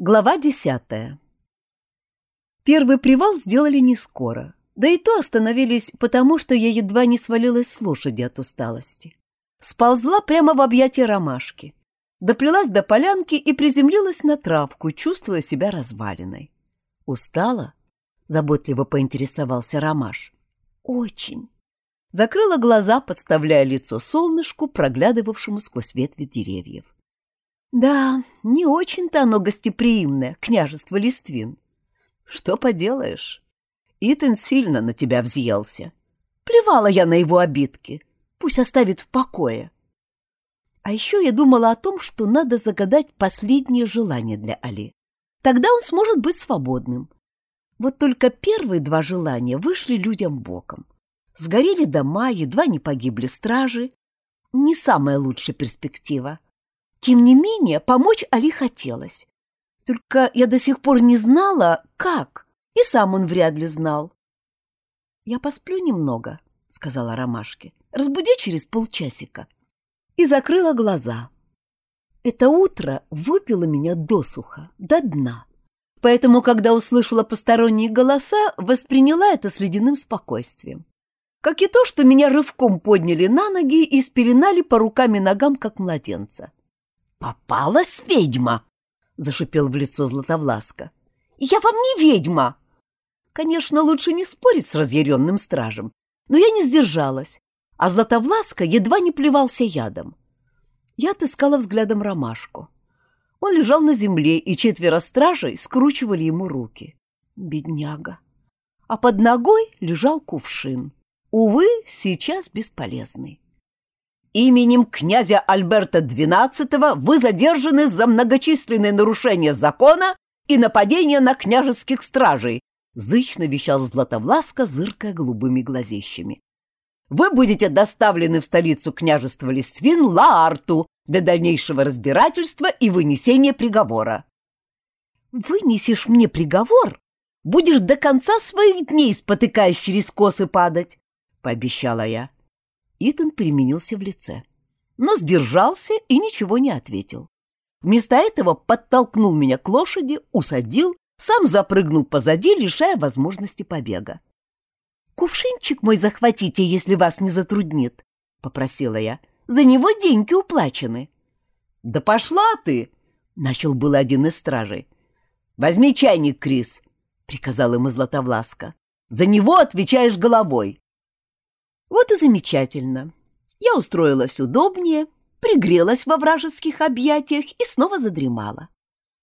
Глава десятая. Первый привал сделали не скоро, да и то остановились, потому что я едва не свалилась с лошади от усталости. Сползла прямо в объятия ромашки, доплелась до полянки и приземлилась на травку, чувствуя себя развалиной. «Устала?» — заботливо поинтересовался ромаш. «Очень». Закрыла глаза, подставляя лицо солнышку, проглядывавшему сквозь ветви деревьев. Да, не очень-то оно гостеприимное, княжество Листвин. Что поделаешь? Итан сильно на тебя взъелся. Плевала я на его обидки. Пусть оставит в покое. А еще я думала о том, что надо загадать последнее желание для Али. Тогда он сможет быть свободным. Вот только первые два желания вышли людям боком. Сгорели дома, едва не погибли стражи. Не самая лучшая перспектива. Тем не менее, помочь Али хотелось. Только я до сих пор не знала, как, и сам он вряд ли знал. «Я посплю немного», — сказала Ромашке. «Разбуди через полчасика». И закрыла глаза. Это утро выпило меня досуха, до дна. Поэтому, когда услышала посторонние голоса, восприняла это с ледяным спокойствием. Как и то, что меня рывком подняли на ноги и спеленали по рукам и ногам, как младенца. «Попалась ведьма!» — зашипел в лицо Златовласка. «Я вам не ведьма!» Конечно, лучше не спорить с разъяренным стражем, но я не сдержалась, а Златовласка едва не плевался ядом. Я отыскала взглядом ромашку. Он лежал на земле, и четверо стражей скручивали ему руки. Бедняга. А под ногой лежал кувшин. Увы, сейчас бесполезный. Именем князя Альберта XII вы задержаны за многочисленные нарушения закона и нападение на княжеских стражей, зычно вещал Златовласка, зыркая голубыми глазищами. Вы будете доставлены в столицу княжества Листвин Лаарту для дальнейшего разбирательства и вынесения приговора. Вынесешь мне приговор, будешь до конца своих дней спотыкаясь через косы падать, пообещала я. Итан переменился в лице, но сдержался и ничего не ответил. Вместо этого подтолкнул меня к лошади, усадил, сам запрыгнул позади, лишая возможности побега. «Кувшинчик мой захватите, если вас не затруднит», — попросила я. «За него деньги уплачены». «Да пошла ты!» — начал был один из стражей. «Возьми чайник, Крис», — приказал ему Златовласка. «За него отвечаешь головой». Вот и замечательно. Я устроилась удобнее, пригрелась во вражеских объятиях и снова задремала.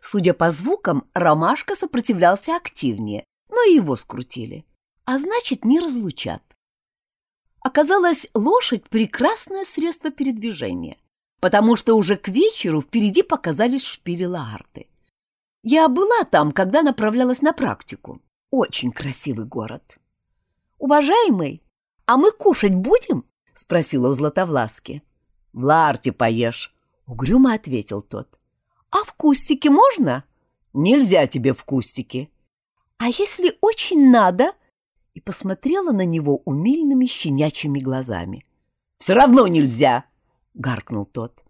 Судя по звукам, ромашка сопротивлялся активнее, но и его скрутили. А значит, не разлучат. Оказалось, лошадь — прекрасное средство передвижения, потому что уже к вечеру впереди показались шпили Лаарты. Я была там, когда направлялась на практику. Очень красивый город. «Уважаемый, «А мы кушать будем?» — спросила у Златовласки. «В Ларте поешь», — угрюмо ответил тот. «А в кустике можно?» «Нельзя тебе в кустике». «А если очень надо?» И посмотрела на него умильными щенячьими глазами. «Все равно нельзя!» — гаркнул тот.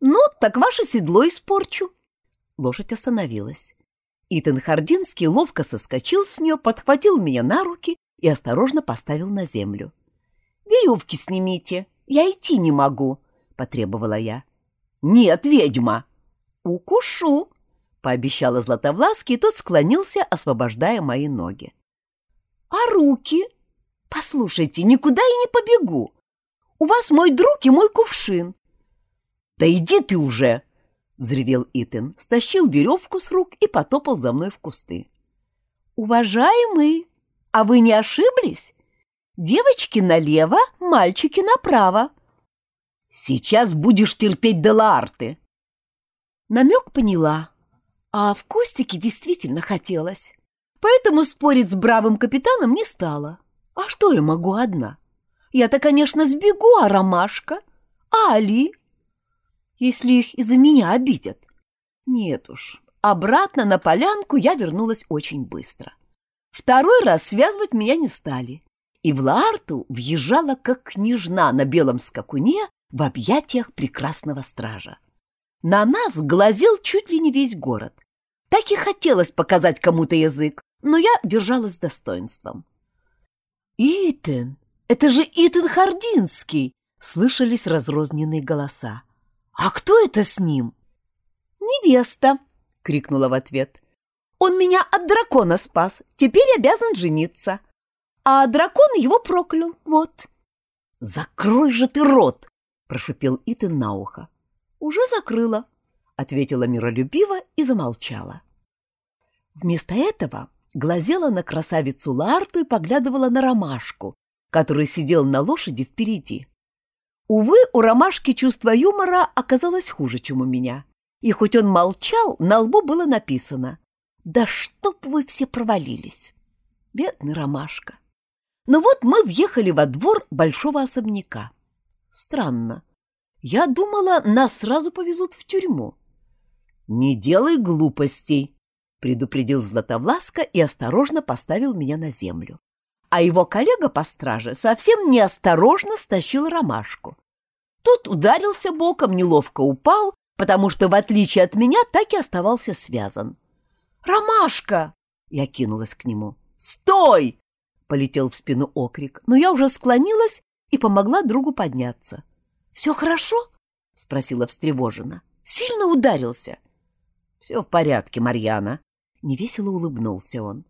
«Ну, так ваше седло испорчу». Лошадь остановилась. Итан Хардинский ловко соскочил с нее, подхватил меня на руки и осторожно поставил на землю. «Веревки снимите, я идти не могу», — потребовала я. «Нет, ведьма!» «Укушу!» — пообещала Златовласки, и тот склонился, освобождая мои ноги. «А руки?» «Послушайте, никуда я не побегу. У вас мой друг и мой кувшин». «Да иди ты уже!» — взревел Итан, стащил веревку с рук и потопал за мной в кусты. «Уважаемый!» А вы не ошиблись? Девочки налево, мальчики направо. Сейчас будешь терпеть Деларты. Намек поняла, а в кустике действительно хотелось. Поэтому спорить с бравым капитаном не стала. А что я могу одна? Я-то, конечно, сбегу, а Ромашка? А Али? Если их из-за меня обидят. Нет уж, обратно на полянку я вернулась очень быстро. — Второй раз связывать меня не стали, и в Лаарту въезжала как княжна на белом скакуне в объятиях прекрасного стража. На нас глазел чуть ли не весь город, Так и хотелось показать кому-то язык, но я держалась с достоинством. «Итан! Это же Итан Хардинский!» — слышались разрозненные голоса. «А кто это с ним?» «Невеста!» — крикнула в ответ. «Он меня от дракона спас, теперь обязан жениться. А дракон его проклял, вот». «Закрой же ты рот!» — прошипел Итан на ухо. «Уже закрыла», — ответила миролюбиво и замолчала. Вместо этого глазела на красавицу Ларту и поглядывала на ромашку, который сидел на лошади впереди. Увы, у ромашки чувство юмора оказалось хуже, чем у меня. И хоть он молчал, на лбу было написано «Да чтоб вы все провалились!» Бедный ромашка. Но вот мы въехали во двор большого особняка. Странно. Я думала, нас сразу повезут в тюрьму. «Не делай глупостей», — предупредил Златовласка и осторожно поставил меня на землю. А его коллега по страже совсем неосторожно стащил ромашку. Тот ударился боком, неловко упал, потому что, в отличие от меня, так и оставался связан. «Ромашка!» — я кинулась к нему. «Стой!» — полетел в спину окрик, но я уже склонилась и помогла другу подняться. «Все хорошо?» — спросила встревоженно. «Сильно ударился?» «Все в порядке, Марьяна», — невесело улыбнулся он.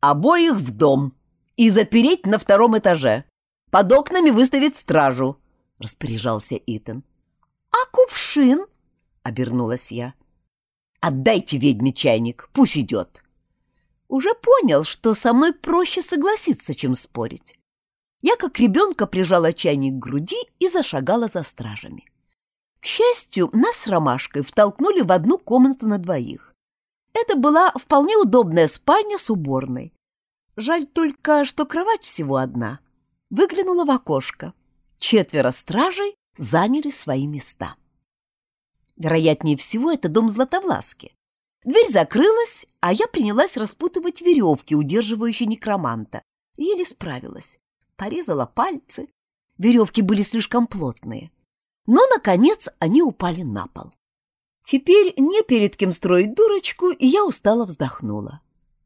«Обоих в дом и запереть на втором этаже. Под окнами выставить стражу», — распоряжался Итан. «А кувшин?» — обернулась я. «Отдайте ведьме чайник, пусть идет». Уже понял, что со мной проще согласиться, чем спорить. Я, как ребенка, прижала чайник к груди и зашагала за стражами. К счастью, нас с Ромашкой втолкнули в одну комнату на двоих. Это была вполне удобная спальня с уборной. Жаль только, что кровать всего одна. Выглянула в окошко. Четверо стражей заняли свои места. Вероятнее всего, это дом Златовласки. Дверь закрылась, а я принялась распутывать веревки, удерживающие некроманта. Еле справилась порезала пальцы. Веревки были слишком плотные. Но, наконец, они упали на пол. Теперь не перед кем строить дурочку, и я устало вздохнула.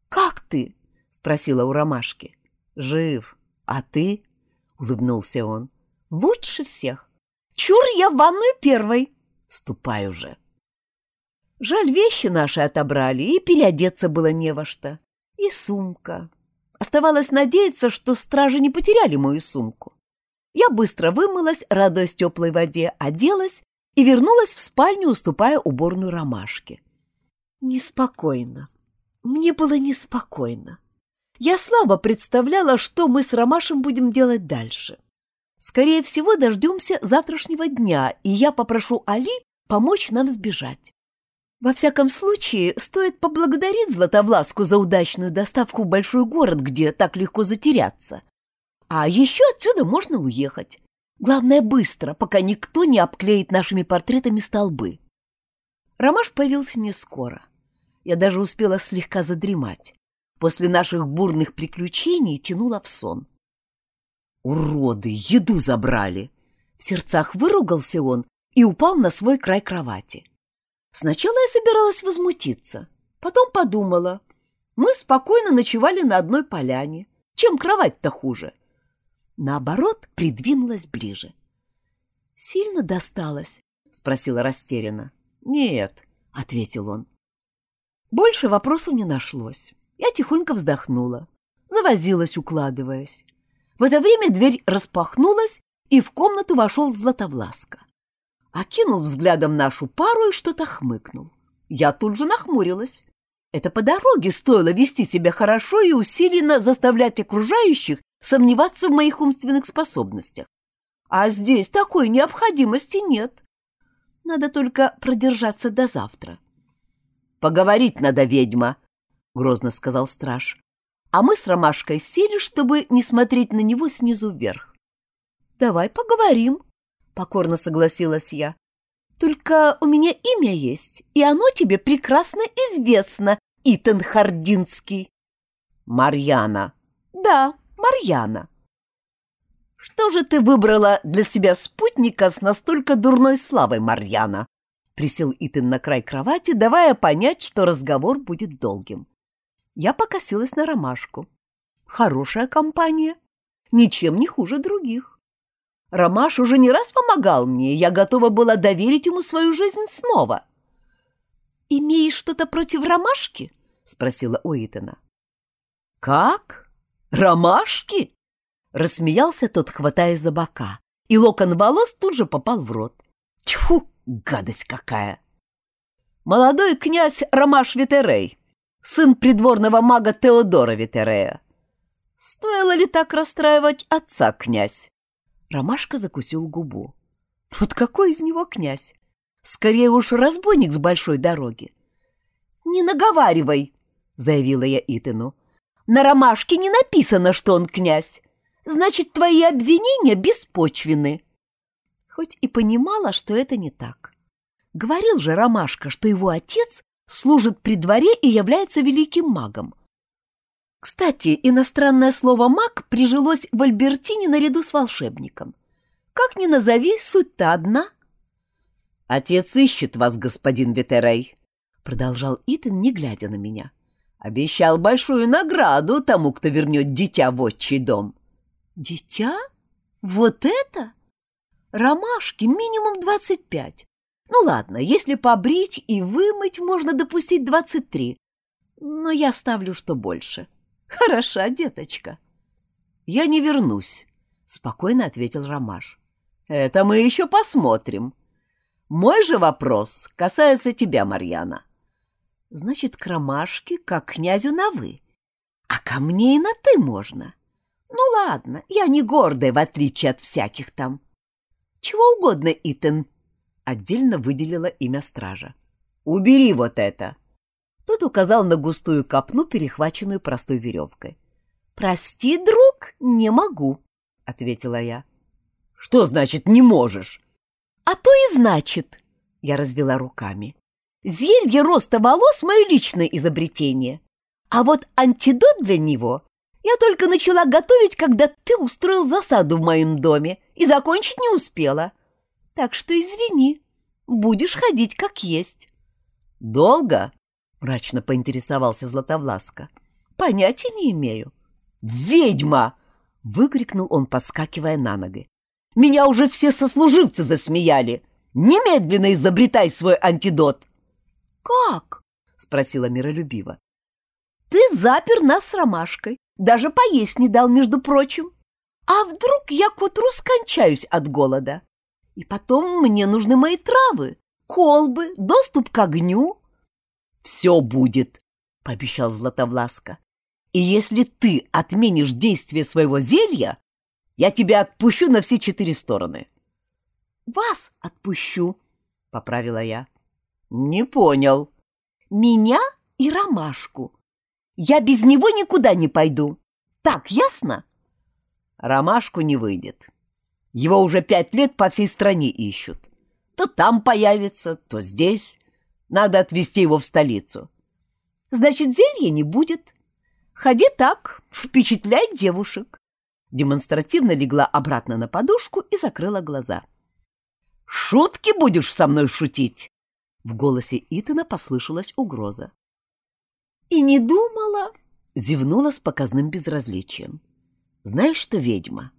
«Как ты?» — спросила у ромашки. «Жив. А ты?» — улыбнулся он. «Лучше всех. Чур я в ванную первой!» «Ступай уже!» Жаль, вещи наши отобрали, и переодеться было не во что. И сумка, Оставалось надеяться, что стражи не потеряли мою сумку. Я быстро вымылась, радуясь теплой воде, оделась и вернулась в спальню, уступая уборную ромашке. Неспокойно. Мне было неспокойно. Я слабо представляла, что мы с Ромашем будем делать дальше. Скорее всего, дождемся завтрашнего дня, и я попрошу Али помочь нам сбежать. Во всяком случае, стоит поблагодарить Златовласку за удачную доставку в большой город, где так легко затеряться. А еще отсюда можно уехать. Главное, быстро, пока никто не обклеит нашими портретами столбы. Ромаш появился не скоро. Я даже успела слегка задремать. После наших бурных приключений тянула в сон. «Уроды, еду забрали!» В сердцах выругался он и упал на свой край кровати. Сначала я собиралась возмутиться, потом подумала. Мы спокойно ночевали на одной поляне. Чем кровать-то хуже? Наоборот, придвинулась ближе. «Сильно досталось?» — спросила растерянно. «Нет», — ответил он. Больше вопросов не нашлось. Я тихонько вздохнула, завозилась, укладываясь. В это время дверь распахнулась, и в комнату вошел Златовласка окинул взглядом нашу пару и что-то хмыкнул. Я тут же нахмурилась. Это по дороге стоило вести себя хорошо и усиленно заставлять окружающих сомневаться в моих умственных способностях. А здесь такой необходимости нет. Надо только продержаться до завтра. — Поговорить надо, ведьма, — грозно сказал страж. А мы с Ромашкой сели, чтобы не смотреть на него снизу вверх. — Давай поговорим, покорно согласилась я. Только у меня имя есть, и оно тебе прекрасно известно, Итан Хардинский. Марьяна. Да, Марьяна. Что же ты выбрала для себя спутника с настолько дурной славой, Марьяна? Присел Итан на край кровати, давая понять, что разговор будет долгим. Я покосилась на ромашку. Хорошая компания, ничем не хуже других. Ромаш уже не раз помогал мне, я готова была доверить ему свою жизнь снова. «Имеешь что-то против ромашки?» — спросила у Итана. «Как? Ромашки?» — рассмеялся тот, хватая за бока, и локон волос тут же попал в рот. «Тьфу, гадость какая!» «Молодой князь Ромаш Витерей, сын придворного мага Теодора Витерея. Стоило ли так расстраивать отца, князь?» Ромашка закусил губу. «Вот какой из него князь? Скорее уж разбойник с большой дороги». «Не наговаривай!» — заявила я Итану. На ромашке не написано, что он князь. Значит, твои обвинения беспочвены. Хоть и понимала, что это не так. Говорил же Ромашка, что его отец служит при дворе и является великим магом. Кстати, иностранное слово «маг» прижилось в Альбертине наряду с волшебником. Как ни назови, суть-то одна. «Отец ищет вас, господин Ветерей», — продолжал Итан, не глядя на меня. Обещал большую награду тому, кто вернет дитя в отчий дом. Дитя? Вот это? Ромашки минимум двадцать пять. Ну ладно, если побрить и вымыть, можно допустить двадцать три. Но я ставлю, что больше. Хороша, деточка. Я не вернусь, спокойно ответил Ромаш. Это мы еще посмотрим. Мой же вопрос касается тебя, Марьяна. Значит, к ромашке, как к князю на «вы». А ко мне и на «ты» можно. Ну ладно, я не гордая, в отличие от всяких там. Чего угодно, Итан. Отдельно выделила имя стража. Убери вот это. Тот указал на густую копну, перехваченную простой веревкой. Прости, друг, не могу, ответила я. Что значит не можешь? А то и значит, я развела руками. Зелье роста волос — мое личное изобретение. А вот антидот для него я только начала готовить, когда ты устроил засаду в моем доме и закончить не успела. Так что извини, будешь ходить как есть. — Долго? — мрачно поинтересовался Златовласка. — Понятия не имею. — Ведьма! — выкрикнул он, подскакивая на ноги. — Меня уже все сослуживцы засмеяли. Немедленно изобретай свой антидот. «Как?» — спросила миролюбиво. «Ты запер нас с ромашкой, даже поесть не дал, между прочим. А вдруг я к утру скончаюсь от голода? И потом мне нужны мои травы, колбы, доступ к огню». «Все будет», — пообещал Златовласка. «И если ты отменишь действие своего зелья, я тебя отпущу на все четыре стороны». «Вас отпущу», — поправила я. «Не понял». «Меня и ромашку. Я без него никуда не пойду. Так, ясно?» «Ромашку не выйдет. Его уже пять лет по всей стране ищут. То там появится, то здесь. Надо отвезти его в столицу». «Значит, зелья не будет. Ходи так, впечатляй девушек». Демонстративно легла обратно на подушку и закрыла глаза. «Шутки будешь со мной шутить?» В голосе Итана послышалась угроза. «И не думала!» — зевнула с показным безразличием. «Знаешь что, ведьма,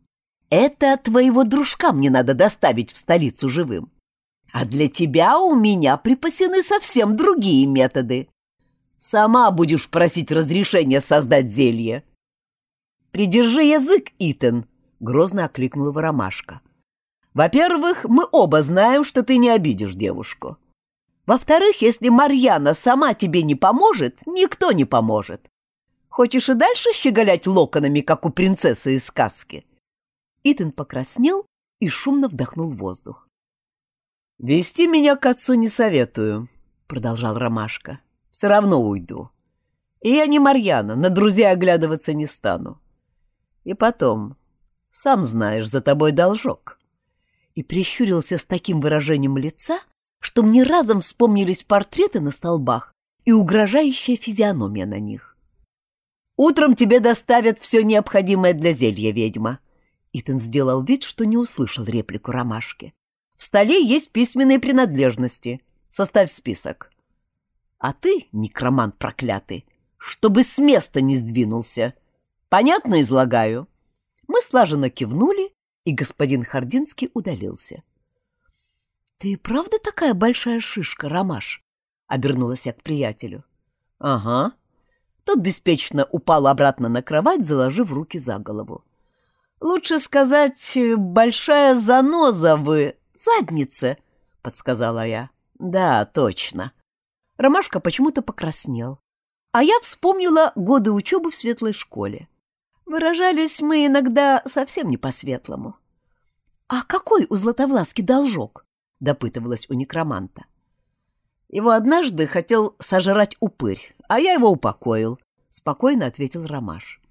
это твоего дружка мне надо доставить в столицу живым. А для тебя у меня припасены совсем другие методы. Сама будешь просить разрешения создать зелье». «Придержи язык, Итан!» — грозно окликнула Воромашка. «Во-первых, мы оба знаем, что ты не обидишь девушку. Во-вторых, если Марьяна сама тебе не поможет, никто не поможет. Хочешь и дальше щеголять локонами, как у принцессы из сказки?» Итан покраснел и шумно вдохнул воздух. «Вести меня к отцу не советую», — продолжал Ромашка. «Все равно уйду. И я не Марьяна, на друзей оглядываться не стану. И потом, сам знаешь, за тобой должок». И прищурился с таким выражением лица, что мне разом вспомнились портреты на столбах и угрожающая физиономия на них. «Утром тебе доставят все необходимое для зелья, ведьма». Итан сделал вид, что не услышал реплику ромашки. «В столе есть письменные принадлежности. Составь список. А ты, некромант проклятый, чтобы с места не сдвинулся. Понятно излагаю?» Мы слаженно кивнули, и господин Хардинский удалился. «Ты правда такая большая шишка, Ромаш?» — обернулась я к приятелю. «Ага». Тот беспечно упал обратно на кровать, заложив руки за голову. «Лучше сказать, большая заноза вы, задница», — подсказала я. «Да, точно». Ромашка почему-то покраснел. А я вспомнила годы учебы в светлой школе. Выражались мы иногда совсем не по-светлому. «А какой у Златовласки должок?» — допытывалась у некроманта. «Его однажды хотел сожрать упырь, а я его упокоил», — спокойно ответил Ромаш.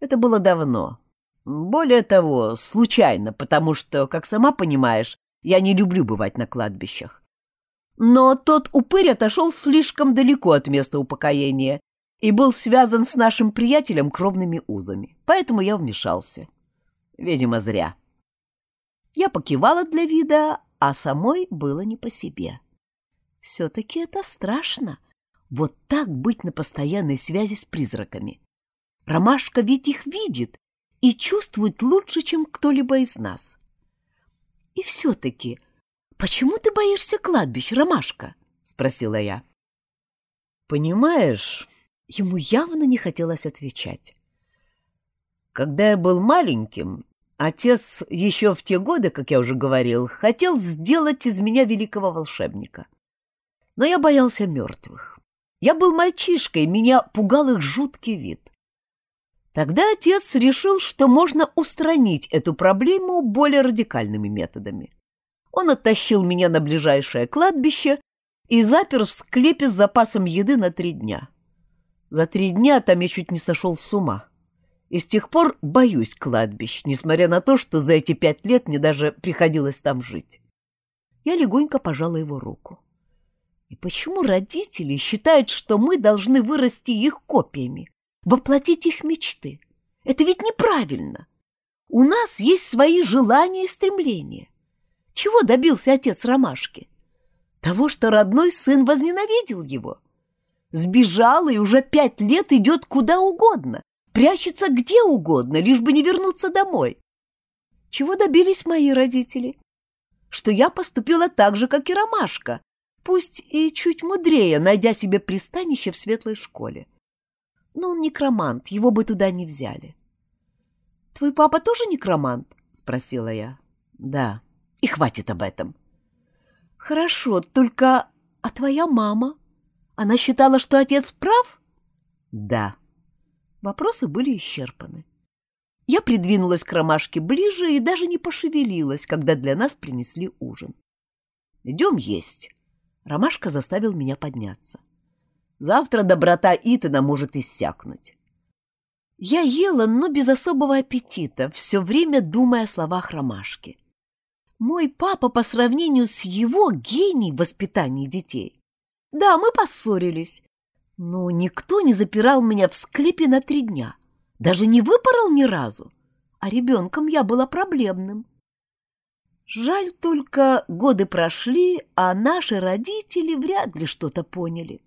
«Это было давно. Более того, случайно, потому что, как сама понимаешь, я не люблю бывать на кладбищах. Но тот упырь отошел слишком далеко от места упокоения и был связан с нашим приятелем кровными узами, поэтому я вмешался. Видимо, зря. Я покивала для вида, а самой было не по себе. Все-таки это страшно. Вот так быть на постоянной связи с призраками. Ромашка ведь их видит и чувствует лучше, чем кто-либо из нас. И все-таки, почему ты боишься кладбищ, Ромашка? — спросила я. Понимаешь, ему явно не хотелось отвечать. Когда я был маленьким, отец еще в те годы, как я уже говорил, хотел сделать из меня великого волшебника. Но я боялся мертвых. Я был мальчишкой, меня пугал их жуткий вид. Тогда отец решил, что можно устранить эту проблему более радикальными методами. Он оттащил меня на ближайшее кладбище и запер в склепе с запасом еды на три дня. За три дня там я чуть не сошел с ума. И с тех пор боюсь кладбищ, несмотря на то, что за эти пять лет мне даже приходилось там жить. Я легонько пожала его руку. И почему родители считают, что мы должны вырасти их копиями, воплотить их мечты? Это ведь неправильно. У нас есть свои желания и стремления. Чего добился отец Ромашки? Того, что родной сын возненавидел его. Сбежал и уже пять лет идет куда угодно, прячется где угодно, лишь бы не вернуться домой. Чего добились мои родители? Что я поступила так же, как и Ромашка, пусть и чуть мудрее, найдя себе пристанище в светлой школе. Но он некромант, его бы туда не взяли. — Твой папа тоже некромант? — спросила я. — Да, и хватит об этом. — Хорошо, только... А твоя мама? Она считала, что отец прав? — Да. Вопросы были исчерпаны. Я придвинулась к ромашке ближе и даже не пошевелилась, когда для нас принесли ужин. — Идем есть. Ромашка заставил меня подняться. Завтра доброта Итана может иссякнуть. Я ела, но без особого аппетита, все время думая о словах Ромашки. Мой папа по сравнению с его гений в воспитании детей. Да, мы поссорились, но никто не запирал меня в склепе на три дня, даже не выпорол ни разу, а ребенком я была проблемным. Жаль только, годы прошли, а наши родители вряд ли что-то поняли.